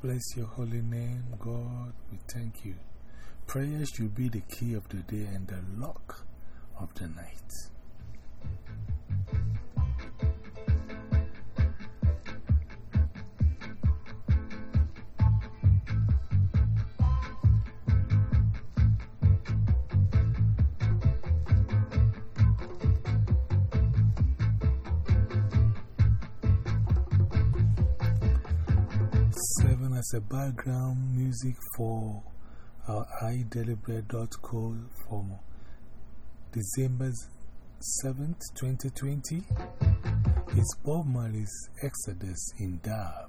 Bless your holy name, God. We thank you. Prayer should be the key of the day and the lock of the night. As a background music for our iDeliberate.co for December 7th, 2020 is Bob Marley's Exodus in Dub.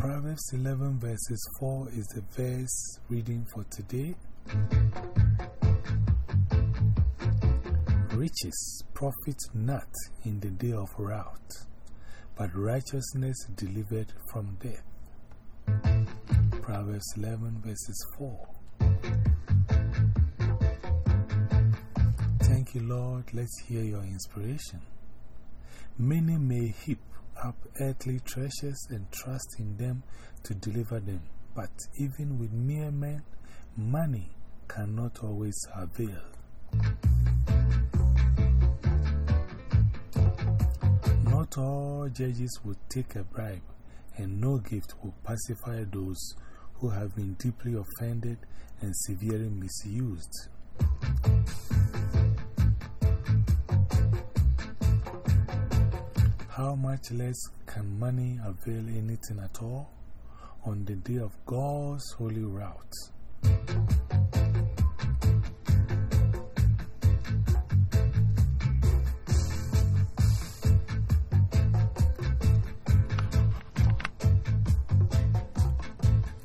Proverbs 11 verses 4 is the verse reading for today. Riches profit not in the day of wrath, but righteousness delivered from death. Proverbs 11 verses 4. Thank you, Lord. Let's hear your inspiration. Many may heap up earthly treasures and trust in them to deliver them, but even with mere men, money cannot always avail. All judges will take a bribe, and no gift will pacify those who have been deeply offended and severely misused. How much less can money avail anything at all on the day of God's holy route?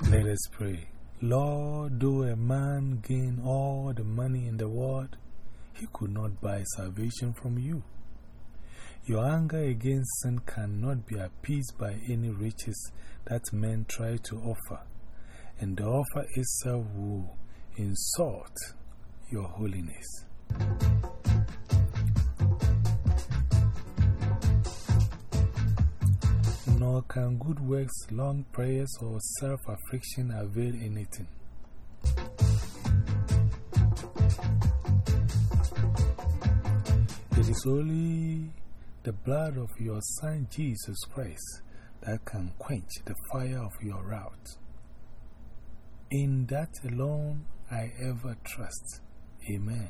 Let us pray. Lord, though a man gain all the money in the world, he could not buy salvation from you. Your anger against sin cannot be appeased by any riches that men try to offer, and the offer itself will insult your holiness. Nor can good works, long prayers, or self affliction avail anything. It is only the blood of your Son Jesus Christ that can quench the fire of your wrath. In that alone I ever trust. Amen.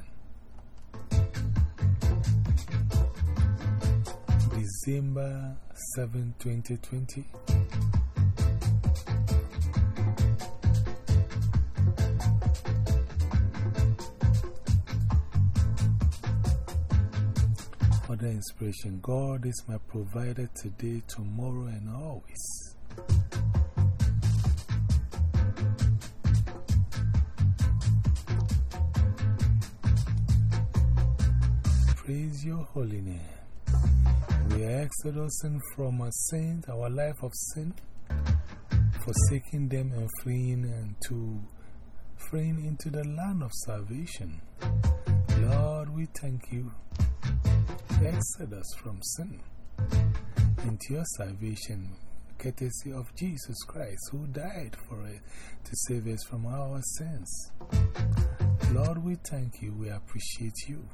December 7, 2020. Other inspiration God is my provider today, tomorrow, and always. Praise your holy name. We are exodusing from our sins, our life of sin, forsaking them and fleeing into, fleeing into the land of salvation. Lord, we thank you. Exodus from sin into your salvation, courtesy of Jesus Christ, who died for it to save us from our sins. Lord, we thank you. We appreciate you.